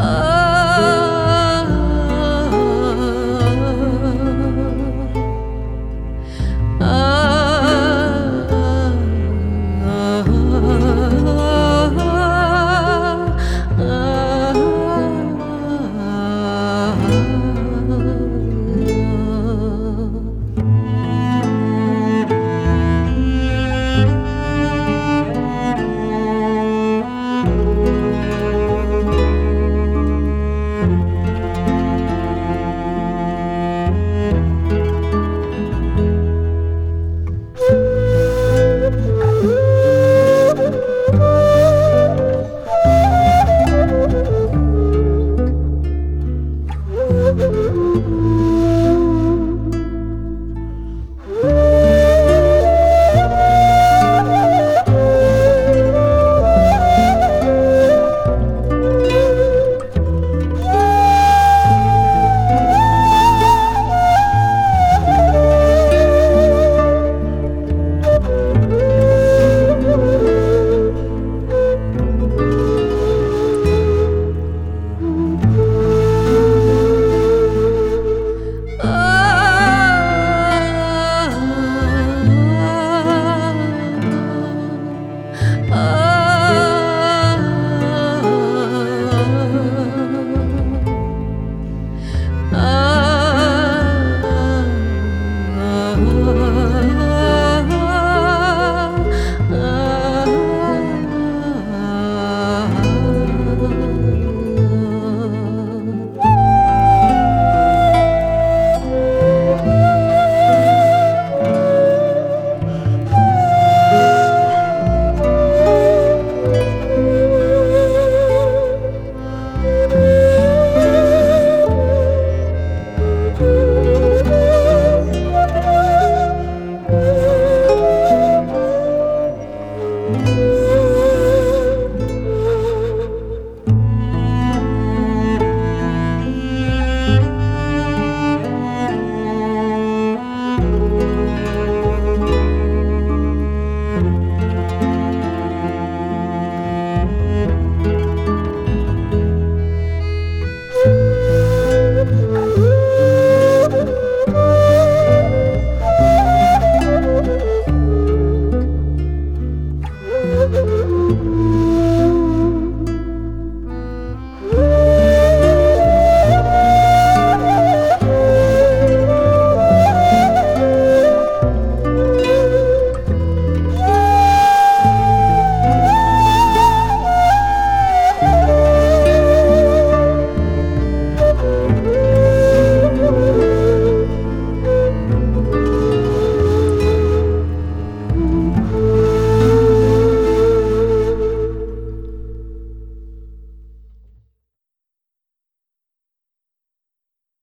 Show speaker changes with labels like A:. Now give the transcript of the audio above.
A: Oh.